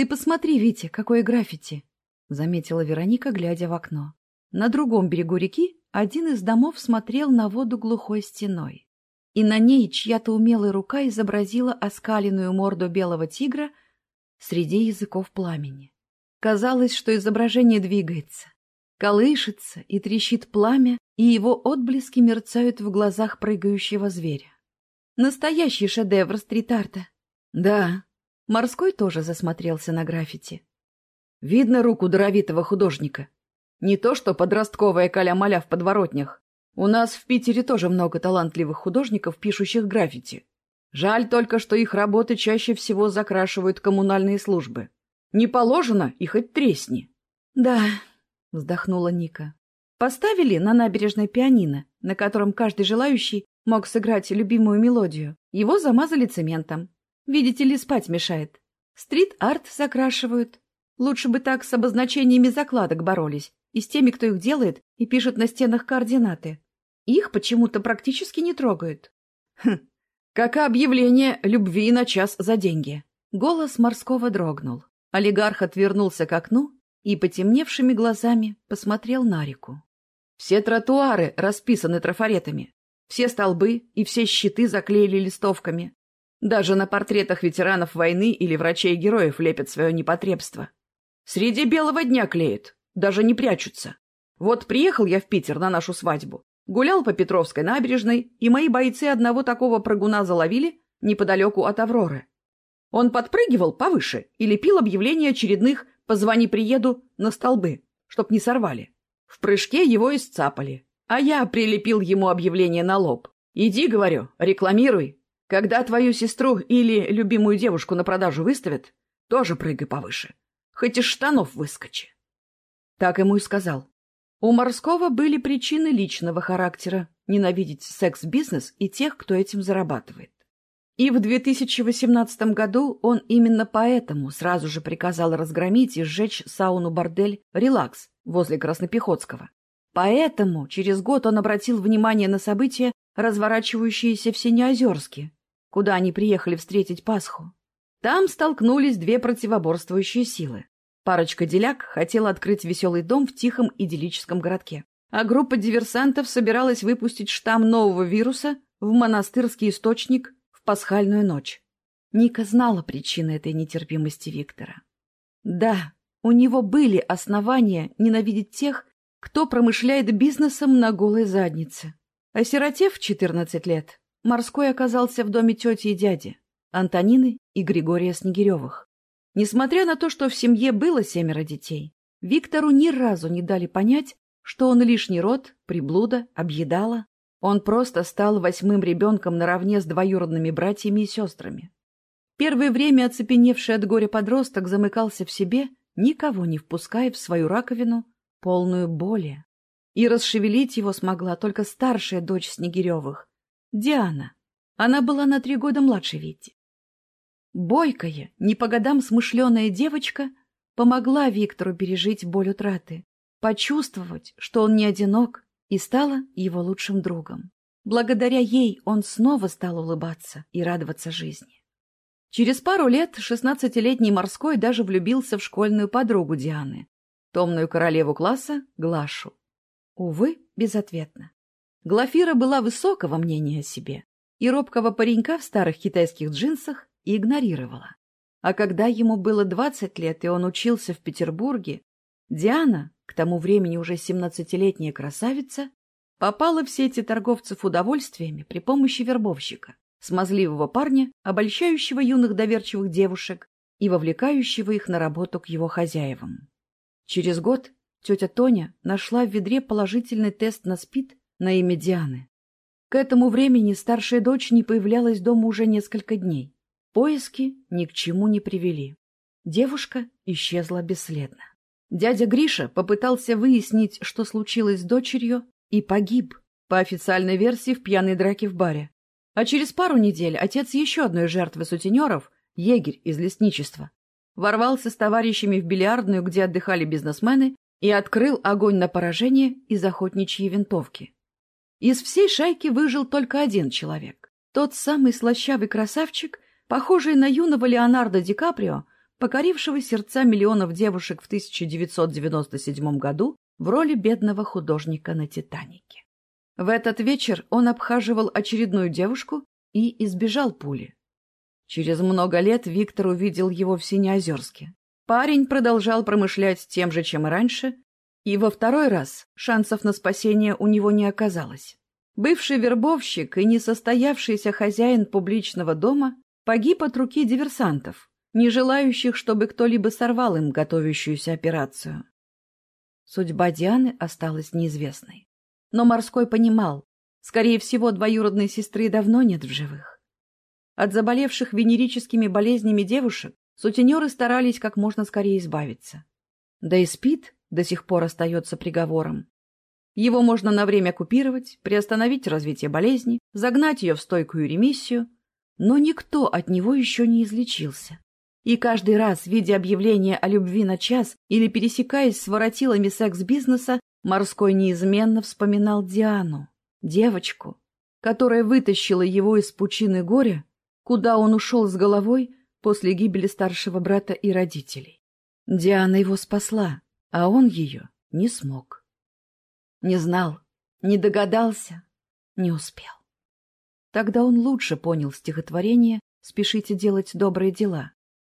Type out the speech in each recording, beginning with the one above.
Ты посмотри, Витя, какое граффити, — заметила Вероника, глядя в окно. На другом берегу реки один из домов смотрел на воду глухой стеной. И на ней чья-то умелая рука изобразила оскаленную морду белого тигра среди языков пламени. Казалось, что изображение двигается, колышется и трещит пламя, и его отблески мерцают в глазах прыгающего зверя. Настоящий шедевр стрит-арта. Да, Морской тоже засмотрелся на граффити. Видно руку даровитого художника. Не то что подростковая каля-маля в подворотнях. У нас в Питере тоже много талантливых художников, пишущих граффити. Жаль только, что их работы чаще всего закрашивают коммунальные службы. Не положено и хоть тресни. — Да, — вздохнула Ника. — Поставили на набережной пианино, на котором каждый желающий мог сыграть любимую мелодию. Его замазали цементом. Видите ли, спать мешает. Стрит-арт закрашивают. Лучше бы так с обозначениями закладок боролись, и с теми, кто их делает и пишет на стенах координаты. Их почему-то практически не трогают. Хм, как объявление любви на час за деньги. Голос морского дрогнул. Олигарх отвернулся к окну и потемневшими глазами посмотрел на реку. Все тротуары расписаны трафаретами. Все столбы и все щиты заклеили листовками. Даже на портретах ветеранов войны или врачей-героев лепят свое непотребство. Среди белого дня клеят, даже не прячутся. Вот приехал я в Питер на нашу свадьбу, гулял по Петровской набережной, и мои бойцы одного такого прыгуна заловили неподалеку от Авроры. Он подпрыгивал повыше и лепил объявления очередных «позвони приеду» на столбы, чтоб не сорвали. В прыжке его исцапали, а я прилепил ему объявление на лоб. «Иди, — говорю, — рекламируй. Когда твою сестру или любимую девушку на продажу выставят, тоже прыгай повыше. Хоть из штанов выскочи». Так ему и сказал. У Морского были причины личного характера ненавидеть секс-бизнес и тех, кто этим зарабатывает. И в 2018 году он именно поэтому сразу же приказал разгромить и сжечь сауну-бордель «Релакс» возле Краснопехотского. Поэтому через год он обратил внимание на события, разворачивающиеся в Синеозерске, куда они приехали встретить Пасху. Там столкнулись две противоборствующие силы. Парочка деляк хотела открыть веселый дом в тихом идиллическом городке, а группа диверсантов собиралась выпустить штамм нового вируса в монастырский источник в пасхальную ночь. Ника знала причины этой нетерпимости Виктора. Да, у него были основания ненавидеть тех, кто промышляет бизнесом на голой заднице. Осиротев в 14 лет, Морской оказался в доме тети и дяди, Антонины и Григория Снегиревых. Несмотря на то, что в семье было семеро детей, Виктору ни разу не дали понять, что он лишний род, приблуда, объедала. Он просто стал восьмым ребенком наравне с двоюродными братьями и сестрами. Первое время оцепеневший от горя подросток замыкался в себе, никого не впуская в свою раковину, полную боли. И расшевелить его смогла только старшая дочь Снегиревых, Диана. Она была на три года младше Вити. Бойкая, не по годам смышленая девочка помогла Виктору пережить боль утраты, почувствовать, что он не одинок, и стала его лучшим другом. Благодаря ей он снова стал улыбаться и радоваться жизни. Через пару лет шестнадцатилетний морской даже влюбился в школьную подругу Дианы, томную королеву класса Глашу. Увы, безответно. Глафира была высокого мнения о себе, и робкого паренька в старых китайских джинсах игнорировала. А когда ему было двадцать лет, и он учился в Петербурге, Диана, к тому времени уже семнадцатилетняя красавица, попала в сети торговцев удовольствиями при помощи вербовщика, смазливого парня, обольщающего юных доверчивых девушек и вовлекающего их на работу к его хозяевам. Через год тетя Тоня нашла в ведре положительный тест на СПИД на имя Дианы. К этому времени старшая дочь не появлялась дома уже несколько дней. Поиски ни к чему не привели. Девушка исчезла бесследно. Дядя Гриша попытался выяснить, что случилось с дочерью, и погиб, по официальной версии, в пьяной драке в баре. А через пару недель отец еще одной жертвы сутенеров, егерь из лесничества, ворвался с товарищами в бильярдную, где отдыхали бизнесмены, и открыл огонь на поражение из охотничьей винтовки. Из всей шайки выжил только один человек. Тот самый слащавый красавчик, похожий на юного Леонардо Ди Каприо, покорившего сердца миллионов девушек в 1997 году в роли бедного художника на «Титанике». В этот вечер он обхаживал очередную девушку и избежал пули. Через много лет Виктор увидел его в Синеозерске. Парень продолжал промышлять тем же, чем и раньше, и во второй раз шансов на спасение у него не оказалось. Бывший вербовщик и несостоявшийся хозяин публичного дома погиб от руки диверсантов, не желающих, чтобы кто-либо сорвал им готовящуюся операцию. Судьба Дианы осталась неизвестной. Но Морской понимал, скорее всего, двоюродной сестры давно нет в живых. От заболевших венерическими болезнями девушек сутенеры старались как можно скорее избавиться. Да и спит до сих пор остается приговором. Его можно на время купировать, приостановить развитие болезни, загнать ее в стойкую ремиссию, но никто от него еще не излечился. И каждый раз, видя объявление о любви на час или пересекаясь с воротилами секс-бизнеса, Морской неизменно вспоминал Диану, девочку, которая вытащила его из пучины горя, куда он ушел с головой после гибели старшего брата и родителей. Диана его спасла, а он ее не смог. Не знал, не догадался, не успел. Тогда он лучше понял стихотворение «Спешите делать добрые дела»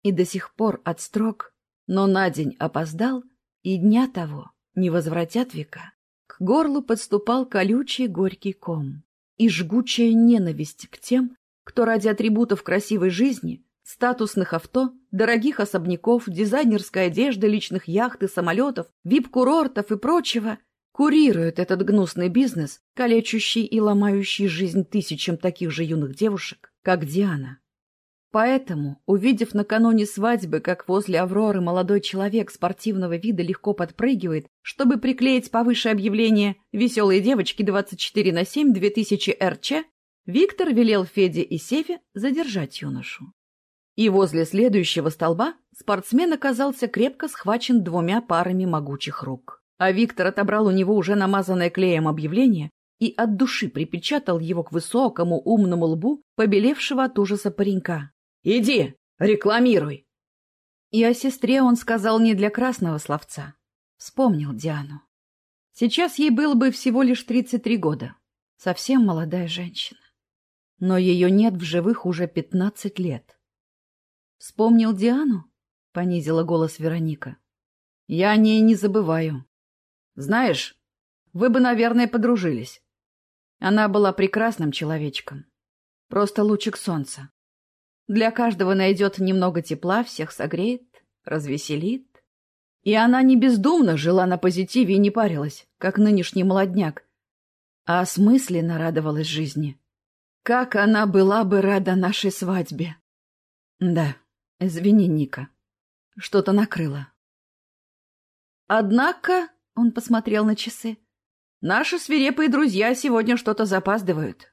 и до сих пор от строк «Но на день опоздал, и дня того не возвратят века». К горлу подступал колючий горький ком и жгучая ненависть к тем, кто ради атрибутов красивой жизни статусных авто, дорогих особняков, дизайнерской одежды, личных яхт и самолетов, вип-курортов и прочего, курирует этот гнусный бизнес, калечущий и ломающий жизнь тысячам таких же юных девушек, как Диана. Поэтому, увидев накануне свадьбы, как возле Авроры молодой человек спортивного вида легко подпрыгивает, чтобы приклеить повыше объявление «Веселые девочки 24 на 7 2000 РЧ», Виктор велел Феде и Севе задержать юношу. И возле следующего столба спортсмен оказался крепко схвачен двумя парами могучих рук. А Виктор отобрал у него уже намазанное клеем объявление и от души припечатал его к высокому умному лбу побелевшего от ужаса паренька. «Иди, рекламируй!» И о сестре он сказал не для красного словца. Вспомнил Диану. Сейчас ей было бы всего лишь 33 года. Совсем молодая женщина. Но ее нет в живых уже 15 лет. «Вспомнил Диану?» — понизила голос Вероника. «Я о ней не забываю. Знаешь, вы бы, наверное, подружились. Она была прекрасным человечком. Просто лучик солнца. Для каждого найдет немного тепла, всех согреет, развеселит. И она не бездумно жила на позитиве и не парилась, как нынешний молодняк, а осмысленно радовалась жизни. Как она была бы рада нашей свадьбе! Да, Извини, Ника. Что-то накрыло. Однако, он посмотрел на часы, наши свирепые друзья сегодня что-то запаздывают.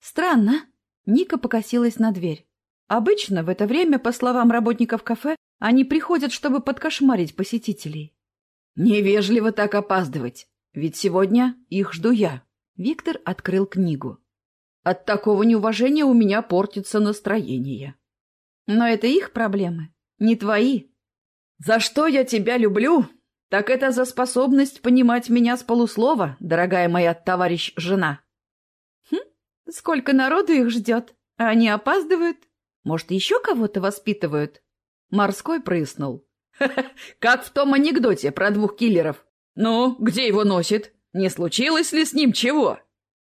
Странно. Ника покосилась на дверь. Обычно в это время, по словам работников кафе, они приходят, чтобы подкошмарить посетителей. Невежливо так опаздывать, ведь сегодня их жду я. Виктор открыл книгу. От такого неуважения у меня портится настроение. Но это их проблемы, не твои. За что я тебя люблю? Так это за способность понимать меня с полуслова, дорогая моя товарищ-жена. Хм, сколько народу их ждет, а они опаздывают. Может, еще кого-то воспитывают? Морской прыснул. Как в том анекдоте про двух киллеров. Ну, где его носит? Не случилось ли с ним чего?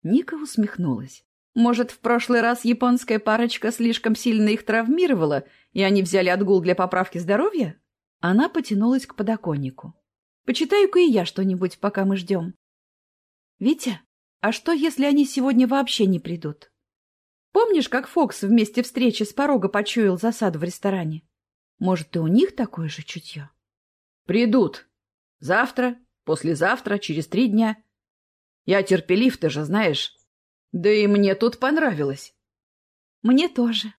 Ника усмехнулась. Может, в прошлый раз японская парочка слишком сильно их травмировала, и они взяли отгул для поправки здоровья? Она потянулась к подоконнику. Почитаю-ка и я что-нибудь, пока мы ждем. Витя, а что, если они сегодня вообще не придут? Помнишь, как Фокс вместе встречи с порога почуял засаду в ресторане? Может, и у них такое же чутье? Придут. Завтра, послезавтра, через три дня. Я терпелив, ты же знаешь. Да и мне тут понравилось. Мне тоже.